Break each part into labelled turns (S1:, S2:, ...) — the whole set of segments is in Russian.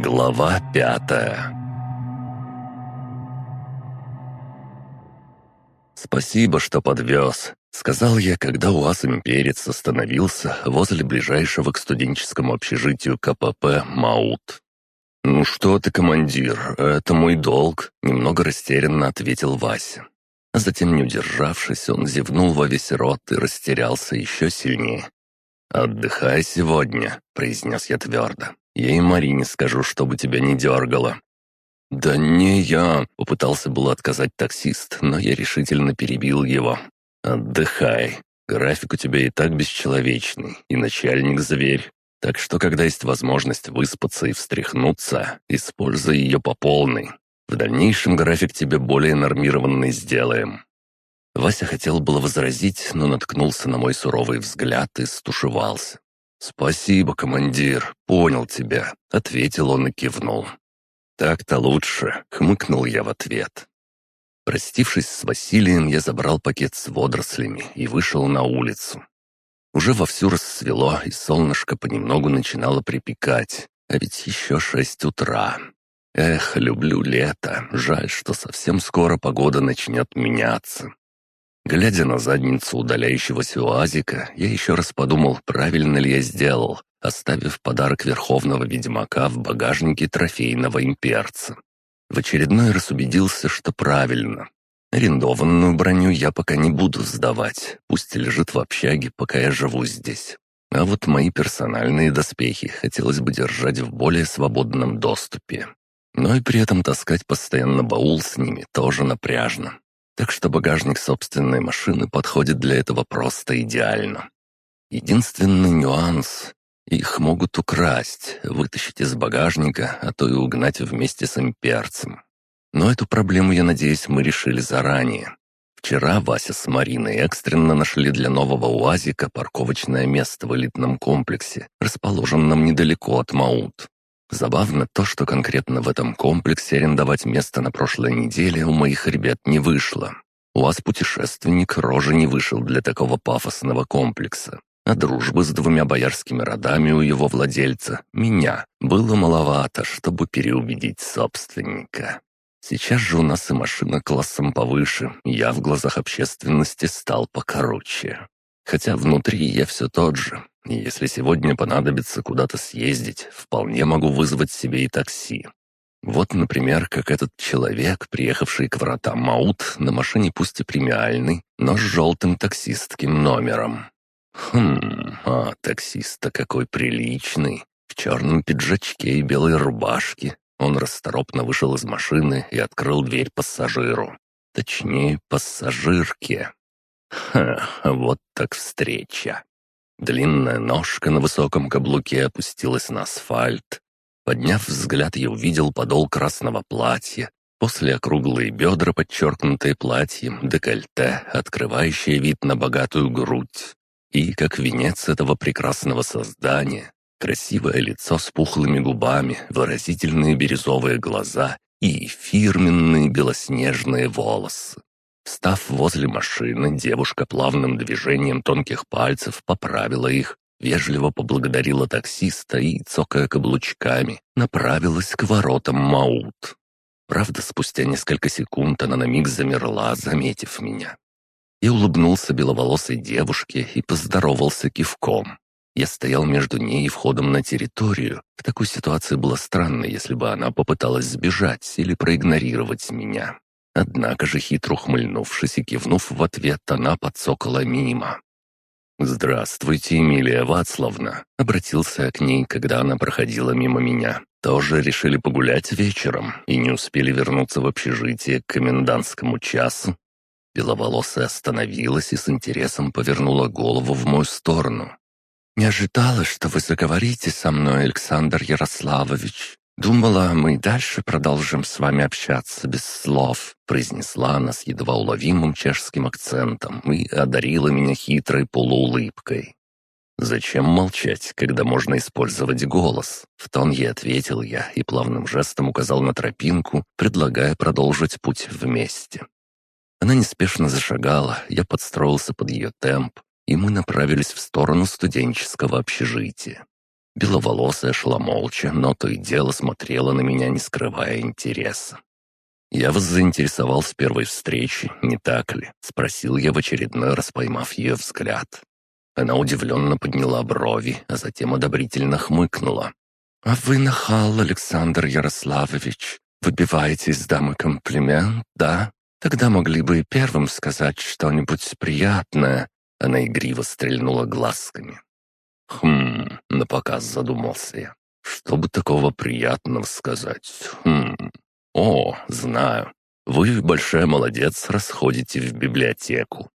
S1: Глава пятая «Спасибо, что подвез», — сказал я, когда УАЗ «Имперец» остановился возле ближайшего к студенческому общежитию КПП «Маут». «Ну что ты, командир, это мой долг», — немного растерянно ответил Вася. А затем, не удержавшись, он зевнул во весь рот и растерялся еще сильнее. «Отдыхай сегодня», — произнес я твердо. «Я и Марине скажу, чтобы тебя не дергало». «Да не я», — попытался было отказать таксист, но я решительно перебил его. «Отдыхай. График у тебя и так бесчеловечный, и начальник зверь. Так что, когда есть возможность выспаться и встряхнуться, используй ее по полной. В дальнейшем график тебе более нормированный сделаем. Вася хотел было возразить, но наткнулся на мой суровый взгляд и стушевался. «Спасибо, командир, понял тебя», — ответил он и кивнул. «Так-то лучше», — хмыкнул я в ответ. Простившись с Василием, я забрал пакет с водорослями и вышел на улицу. Уже вовсю рассвело, и солнышко понемногу начинало припекать, а ведь еще шесть утра. Эх, люблю лето, жаль, что совсем скоро погода начнет меняться. Глядя на задницу удаляющегося уазика, я еще раз подумал, правильно ли я сделал, оставив подарок Верховного Ведьмака в багажнике трофейного имперца. В очередной раз убедился, что правильно. Арендованную броню я пока не буду сдавать, пусть лежит в общаге, пока я живу здесь. А вот мои персональные доспехи хотелось бы держать в более свободном доступе. Но и при этом таскать постоянно баул с ними тоже напряжно так что багажник собственной машины подходит для этого просто идеально. Единственный нюанс — их могут украсть, вытащить из багажника, а то и угнать вместе с имперцем. Но эту проблему, я надеюсь, мы решили заранее. Вчера Вася с Мариной экстренно нашли для нового УАЗика парковочное место в элитном комплексе, расположенном недалеко от Маут. Забавно то, что конкретно в этом комплексе арендовать место на прошлой неделе у моих ребят не вышло. У вас путешественник рожи не вышел для такого пафосного комплекса. А дружбы с двумя боярскими родами у его владельца, меня, было маловато, чтобы переубедить собственника. Сейчас же у нас и машина классом повыше, я в глазах общественности стал покороче. Хотя внутри я все тот же, если сегодня понадобится куда-то съездить, вполне могу вызвать себе и такси. Вот, например, как этот человек, приехавший к вратам Маут на машине пусть и премиальной, но с желтым таксистским номером. Хм, а таксист-то какой приличный. В черном пиджачке и белой рубашке. Он расторопно вышел из машины и открыл дверь пассажиру. Точнее, пассажирке. Ха, вот так встреча. Длинная ножка на высоком каблуке опустилась на асфальт. Подняв взгляд, я увидел подол красного платья, после округлые бедра, подчеркнутые платьем, декольте, открывающее вид на богатую грудь. И, как венец этого прекрасного создания, красивое лицо с пухлыми губами, выразительные бирюзовые глаза и фирменные белоснежные волосы. Став возле машины, девушка плавным движением тонких пальцев поправила их, вежливо поблагодарила таксиста и, цокая каблучками, направилась к воротам Маут. Правда, спустя несколько секунд она на миг замерла, заметив меня. Я улыбнулся беловолосой девушке и поздоровался кивком. Я стоял между ней и входом на территорию. В такой ситуации было странно, если бы она попыталась сбежать или проигнорировать меня. Однако же, хитро ухмыльнувшись и кивнув в ответ, она подсокола мимо. «Здравствуйте, Эмилия Вацлавна!» — обратился я к ней, когда она проходила мимо меня. «Тоже решили погулять вечером и не успели вернуться в общежитие к комендантскому часу?» Беловолосая остановилась и с интересом повернула голову в мою сторону. «Не ожидала, что вы заговорите со мной, Александр Ярославович», «Думала, мы дальше продолжим с вами общаться без слов», произнесла она с едва уловимым чешским акцентом и одарила меня хитрой полуулыбкой. «Зачем молчать, когда можно использовать голос?» В тон ей ответил я и плавным жестом указал на тропинку, предлагая продолжить путь вместе. Она неспешно зашагала, я подстроился под ее темп, и мы направились в сторону студенческого общежития. Беловолосая шла молча, но то и дело смотрела на меня, не скрывая интереса. «Я вас заинтересовал с первой встречи, не так ли?» — спросил я в очередной раз, поймав ее взгляд. Она удивленно подняла брови, а затем одобрительно хмыкнула. «А вы нахал, Александр Ярославович. Выбиваете из дамы комплимент, да? Тогда могли бы и первым сказать что-нибудь приятное». Она игриво стрельнула глазками. «Хм...» — напоказ задумался я. «Что бы такого приятного сказать? Хм... О, знаю. Вы, большая молодец, расходите в библиотеку».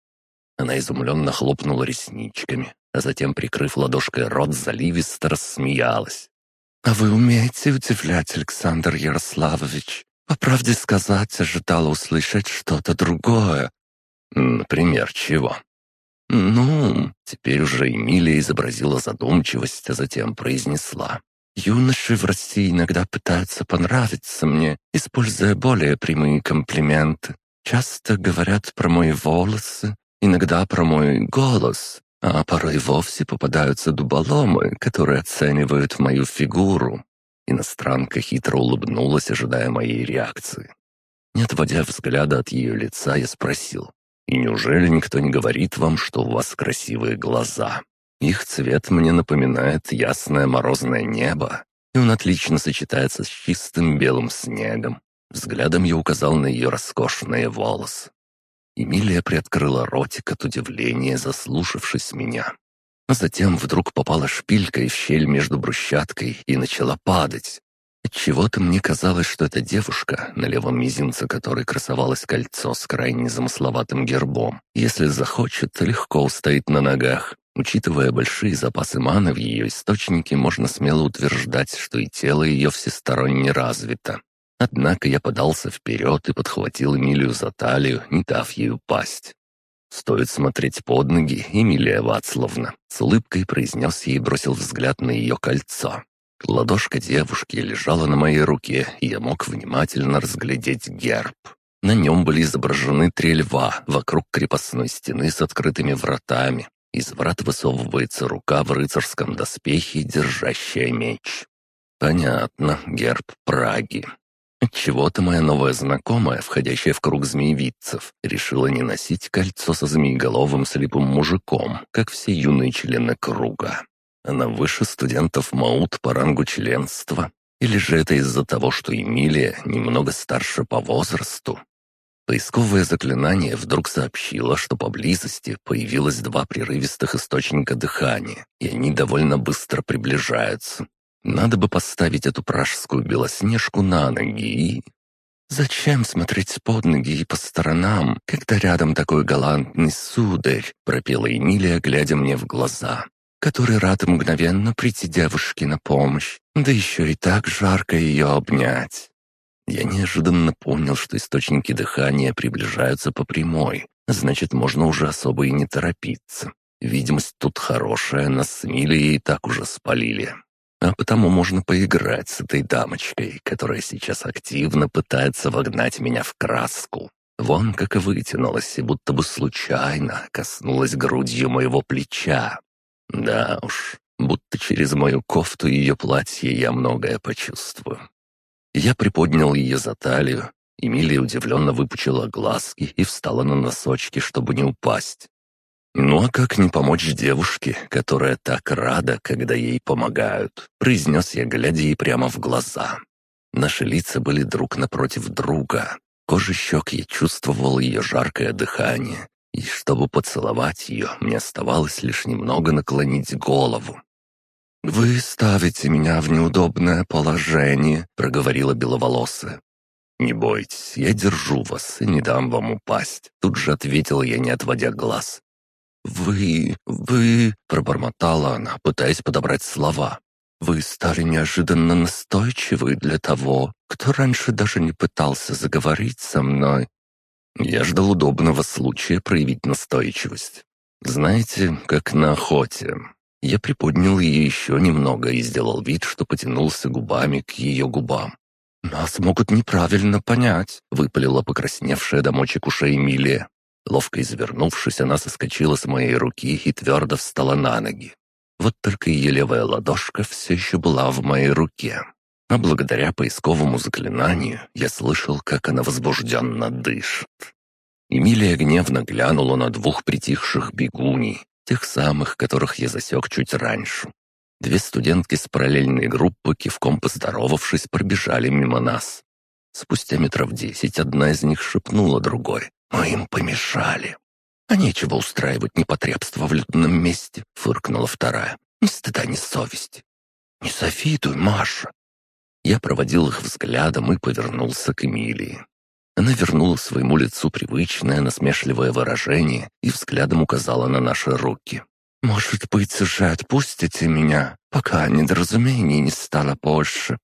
S1: Она изумленно хлопнула ресничками, а затем, прикрыв ладошкой рот, заливисто рассмеялась. «А вы умеете удивлять, Александр Ярославович? По правде сказать, ожидала услышать что-то другое». «Например, чего?» «Ну...» — теперь уже Эмилия изобразила задумчивость, а затем произнесла. «Юноши в России иногда пытаются понравиться мне, используя более прямые комплименты. Часто говорят про мои волосы, иногда про мой голос, а порой вовсе попадаются дуболомы, которые оценивают мою фигуру. Иностранка хитро улыбнулась, ожидая моей реакции. Не отводя взгляда от ее лица, я спросил, «И неужели никто не говорит вам, что у вас красивые глаза? Их цвет мне напоминает ясное морозное небо, и он отлично сочетается с чистым белым снегом». Взглядом я указал на ее роскошные волосы. Эмилия приоткрыла ротик от удивления, заслушавшись меня. А затем вдруг попала шпилькой в щель между брусчаткой и начала падать. Отчего-то мне казалось, что эта девушка, на левом мизинце которой красовалось кольцо с крайне замысловатым гербом, если захочет, легко устоит на ногах. Учитывая большие запасы маны в ее источнике, можно смело утверждать, что и тело ее всесторонне развито. Однако я подался вперед и подхватил Эмилию за талию, не дав ей упасть. «Стоит смотреть под ноги, Эмилия Вацлавна», — с улыбкой произнес ей и бросил взгляд на ее кольцо. Ладошка девушки лежала на моей руке, и я мог внимательно разглядеть герб. На нем были изображены три льва вокруг крепостной стены с открытыми вратами. Из врат высовывается рука в рыцарском доспехе, держащая меч. Понятно, герб Праги. Отчего-то моя новая знакомая, входящая в круг змеевидцев, решила не носить кольцо со змееголовым слепым мужиком, как все юные члены круга. Она выше студентов МАУТ по рангу членства. Или же это из-за того, что Эмилия немного старше по возрасту? Поисковое заклинание вдруг сообщило, что поблизости появилось два прерывистых источника дыхания, и они довольно быстро приближаются. Надо бы поставить эту пражскую белоснежку на ноги и... «Зачем смотреть под ноги и по сторонам, когда рядом такой галантный сударь?» — пропела Эмилия, глядя мне в глаза, который рад мгновенно прийти девушке на помощь, да еще и так жарко ее обнять. Я неожиданно понял, что источники дыхания приближаются по прямой, значит, можно уже особо и не торопиться. Видимость тут хорошая, нас с Эмилией и так уже спалили а потому можно поиграть с этой дамочкой, которая сейчас активно пытается вогнать меня в краску. Вон как вытянулась, и будто бы случайно коснулась грудью моего плеча. Да уж, будто через мою кофту и ее платье я многое почувствую. Я приподнял ее за талию, Эмилия удивленно выпучила глазки и встала на носочки, чтобы не упасть. «Ну а как не помочь девушке, которая так рада, когда ей помогают?» — произнес я, глядя ей прямо в глаза. Наши лица были друг напротив друга. Кожа щек я чувствовал ее жаркое дыхание, и чтобы поцеловать ее, мне оставалось лишь немного наклонить голову. «Вы ставите меня в неудобное положение», — проговорила беловолосая. «Не бойтесь, я держу вас и не дам вам упасть», — тут же ответил я, не отводя глаз. «Вы... вы...» — пробормотала она, пытаясь подобрать слова. «Вы стали неожиданно настойчивы для того, кто раньше даже не пытался заговорить со мной». Я ждал удобного случая проявить настойчивость. Знаете, как на охоте. Я приподнял ее еще немного и сделал вид, что потянулся губами к ее губам. «Нас могут неправильно понять», — выпалила покрасневшая до мочек ушей Эмилия. Ловко извернувшись, она соскочила с моей руки и твердо встала на ноги. Вот только ее левая ладошка все еще была в моей руке. А благодаря поисковому заклинанию я слышал, как она возбужденно дышит. Эмилия гневно глянула на двух притихших бегуней, тех самых, которых я засек чуть раньше. Две студентки с параллельной группы, кивком поздоровавшись, пробежали мимо нас. Спустя метров десять одна из них шепнула другой. «Мы им помешали». «А нечего устраивать непотребство в людном месте», — фыркнула вторая. «Ни стыда, ни совести». «Не завидуй, Маша». Я проводил их взглядом и повернулся к Эмилии. Она вернула своему лицу привычное насмешливое выражение и взглядом указала на наши руки. «Может быть, уже отпустите меня, пока недоразумений не стало больше?»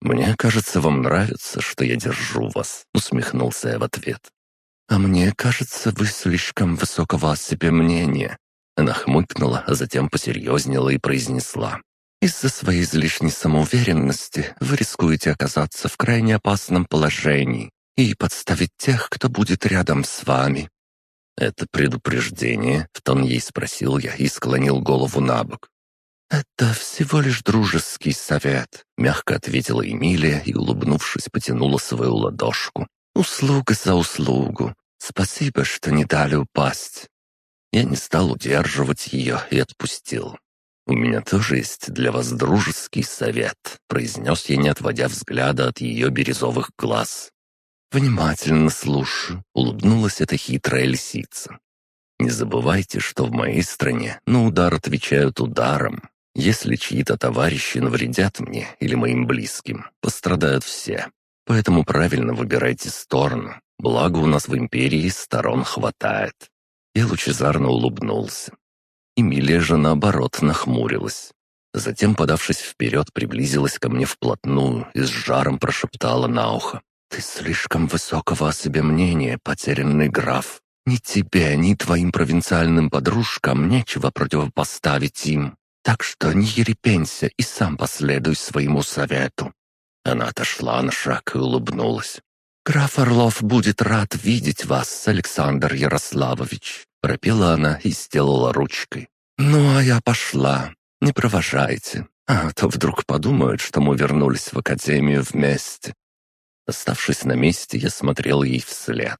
S1: «Мне кажется, вам нравится, что я держу вас», — усмехнулся я в ответ. «А мне кажется, вы слишком высокого о себе мнения». Она хмыкнула, а затем посерьезнела и произнесла. «Из-за своей излишней самоуверенности вы рискуете оказаться в крайне опасном положении и подставить тех, кто будет рядом с вами». «Это предупреждение?» — в тон ей спросил я и склонил голову на бок. «Это всего лишь дружеский совет», — мягко ответила Эмилия и, улыбнувшись, потянула свою ладошку. «Услуга за услугу. Спасибо, что не дали упасть». Я не стал удерживать ее и отпустил. «У меня тоже есть для вас дружеский совет», — произнес я, не отводя взгляда от ее бирюзовых глаз. «Внимательно слушаю», — улыбнулась эта хитрая лисица. «Не забывайте, что в моей стране на удар отвечают ударом. Если чьи-то товарищи навредят мне или моим близким, пострадают все. Поэтому правильно выбирайте сторону. Благо у нас в империи сторон хватает». Я лучезарно улыбнулся. Эмилия же, наоборот, нахмурилась. Затем, подавшись вперед, приблизилась ко мне вплотную и с жаром прошептала на ухо. «Ты слишком высокого о себе мнения, потерянный граф. Ни тебе, ни твоим провинциальным подружкам нечего противопоставить им. Так что не ерепенься и сам последуй своему совету». Она отошла на шаг и улыбнулась. «Граф Орлов будет рад видеть вас, Александр Ярославович», пропела она и сделала ручкой. «Ну, а я пошла. Не провожайте, а то вдруг подумают, что мы вернулись в академию вместе. Оставшись на месте, я смотрел ей вслед.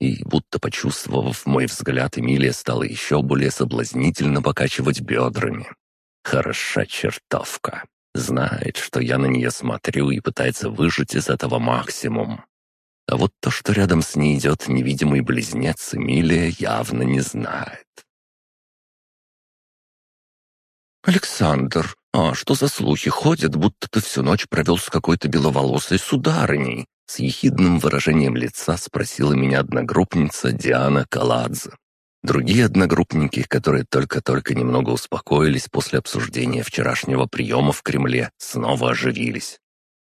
S1: И, будто почувствовав мой взгляд, Эмилия стала еще более соблазнительно покачивать бедрами. Хороша чертовка. Знает, что я на нее смотрю и пытается выжать из этого максимум. А вот то, что рядом с ней идет невидимый близнец, Эмилия явно не знает. «Александр, а что за слухи ходят, будто ты всю ночь провел с какой-то беловолосой сударыней?» С ехидным выражением лица спросила меня одногруппница Диана Каладзе. Другие одногруппники, которые только-только немного успокоились после обсуждения вчерашнего приема в Кремле, снова оживились.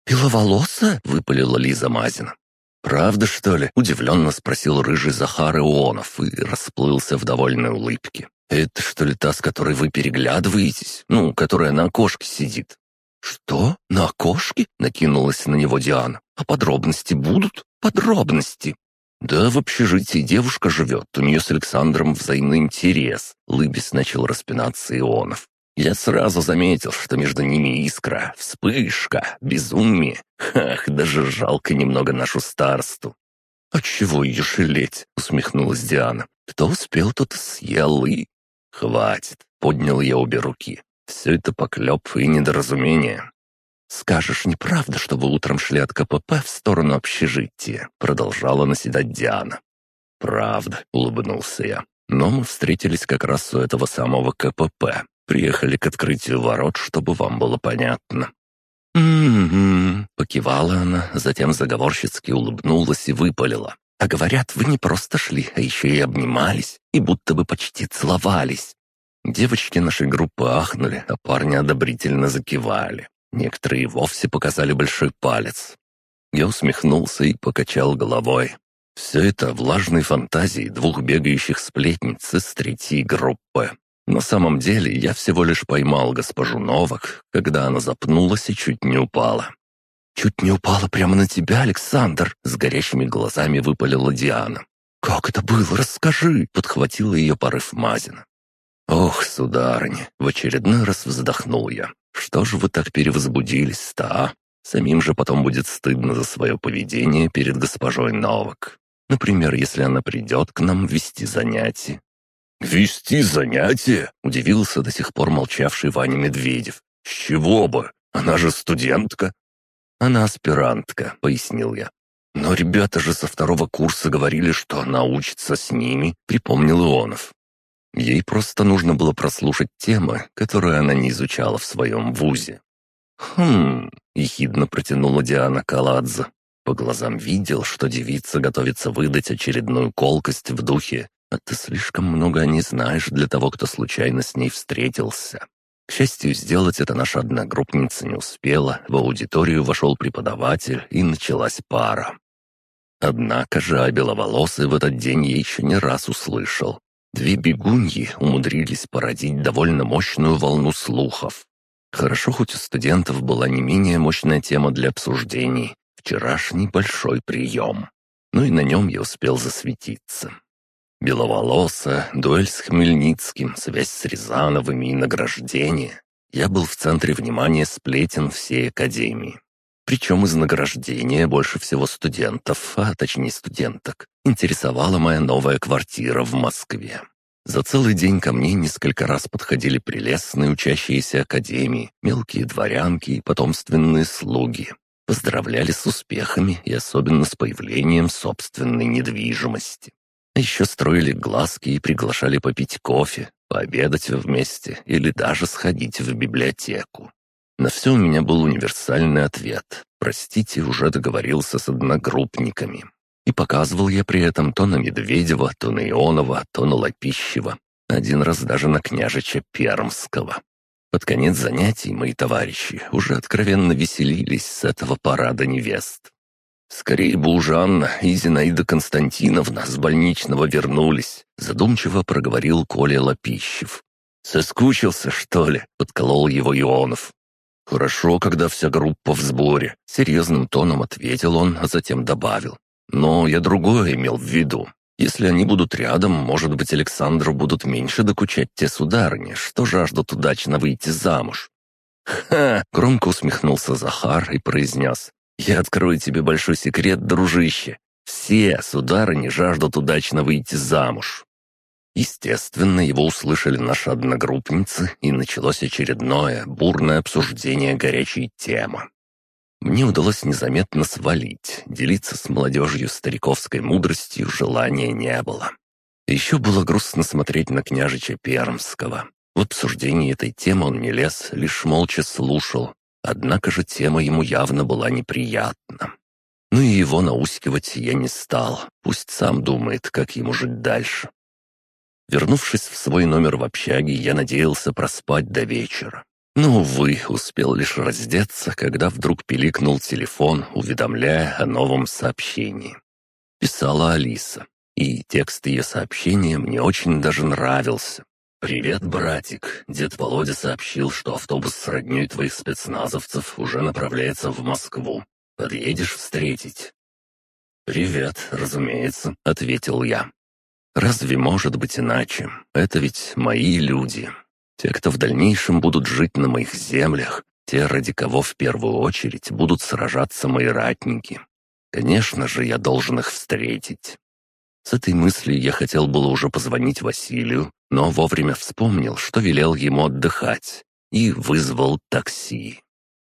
S1: «Беловолосая?» — выпалила Лиза Мазина. «Правда, что ли?» — удивленно спросил рыжий Захар Ионов и расплылся в довольной улыбке. «Это что ли та, с которой вы переглядываетесь? Ну, которая на окошке сидит?» «Что? На окошке?» — накинулась на него Диана. «А подробности будут? Подробности!» «Да, в общежитии девушка живет, у нее с Александром взаимный интерес», — лыбис начал распинаться Ионов. «Я сразу заметил, что между ними искра, вспышка, безумие. Ах, даже жалко немного нашу старсту». «А чего ее жалеть?» — усмехнулась Диана. «Кто успел, тот съел и...» «Хватит!» — поднял я обе руки. «Все это поклеп и недоразумение. «Скажешь, неправда, что вы утром шли от КПП в сторону общежития?» Продолжала наседать Диана. «Правда», — улыбнулся я. «Но мы встретились как раз у этого самого КПП. Приехали к открытию ворот, чтобы вам было понятно». «М-м-м», покивала она, затем заговорщицки улыбнулась и выпалила. «А говорят, вы не просто шли, а еще и обнимались, и будто бы почти целовались». Девочки нашей группы ахнули, а парни одобрительно закивали. Некоторые вовсе показали большой палец. Я усмехнулся и покачал головой. Все это влажной фантазии двух бегающих сплетниц из третьей группы. На самом деле я всего лишь поймал госпожу Новак, когда она запнулась и чуть не упала. «Чуть не упала прямо на тебя, Александр!» — с горящими глазами выпалила Диана. «Как это было? Расскажи!» — подхватила ее порыв Мазина. «Ох, сударыня!» — в очередной раз вздохнул я. «Что же вы так перевозбудились-то, а? Самим же потом будет стыдно за свое поведение перед госпожой Новак. Например, если она придет к нам вести занятия». «Вести занятия?» — удивился до сих пор молчавший Ваня Медведев. «С чего бы? Она же студентка». «Она аспирантка», — пояснил я. «Но ребята же со второго курса говорили, что она учится с ними», — припомнил Ионов. Ей просто нужно было прослушать темы, которые она не изучала в своем вузе. «Хм...» — ехидно протянула Диана Каладзе. По глазам видел, что девица готовится выдать очередную колкость в духе, а ты слишком много не знаешь для того, кто случайно с ней встретился. К счастью, сделать это наша одногруппница не успела, в аудиторию вошел преподаватель, и началась пара. Однако же о беловолосой в этот день я еще не раз услышал. Две бегуньи умудрились породить довольно мощную волну слухов. Хорошо, хоть у студентов была не менее мощная тема для обсуждений — вчерашний большой прием. Ну и на нем я успел засветиться. Беловолоса, дуэль с Хмельницким, связь с Рязановыми и награждение. Я был в центре внимания сплетен всей академии. Причем из награждения больше всего студентов, а точнее студенток, интересовала моя новая квартира в Москве. За целый день ко мне несколько раз подходили прелестные учащиеся академии, мелкие дворянки и потомственные слуги. Поздравляли с успехами и особенно с появлением собственной недвижимости. Еще строили глазки и приглашали попить кофе, пообедать вместе или даже сходить в библиотеку. На все у меня был универсальный ответ. Простите, уже договорился с одногруппниками. И показывал я при этом то на Медведева, то на Ионова, то на Лопищева. Один раз даже на княжича Пермского. Под конец занятий мои товарищи уже откровенно веселились с этого парада невест. «Скорее бы у Жанна и Зинаида Константиновна с больничного вернулись», задумчиво проговорил Коля Лопищев. «Соскучился, что ли?» — подколол его Ионов. «Хорошо, когда вся группа в сборе», — серьезным тоном ответил он, а затем добавил. «Но я другое имел в виду. Если они будут рядом, может быть, Александру будут меньше докучать те сударыни, что жаждут удачно выйти замуж». «Ха!» — громко усмехнулся Захар и произнес. «Я открою тебе большой секрет, дружище. Все сударыни жаждут удачно выйти замуж. Естественно, его услышали наши одногруппницы, и началось очередное бурное обсуждение горячей темы. Мне удалось незаметно свалить, делиться с молодежью стариковской мудростью желания не было. Еще было грустно смотреть на княжича Пермского. В обсуждении этой темы он не лез, лишь молча слушал. Однако же тема ему явно была неприятна. Ну и его наускивать я не стал, пусть сам думает, как ему жить дальше. Вернувшись в свой номер в общаге, я надеялся проспать до вечера. Но, увы, успел лишь раздеться, когда вдруг пиликнул телефон, уведомляя о новом сообщении. Писала Алиса, и текст ее сообщения мне очень даже нравился. «Привет, братик. Дед Володя сообщил, что автобус с роднёй твоих спецназовцев уже направляется в Москву. Подъедешь встретить?» «Привет, разумеется», — ответил я. Разве может быть иначе? Это ведь мои люди. Те, кто в дальнейшем будут жить на моих землях, те, ради кого в первую очередь будут сражаться мои ратники. Конечно же, я должен их встретить. С этой мыслью я хотел было уже позвонить Василию, но вовремя вспомнил, что велел ему отдыхать, и вызвал такси.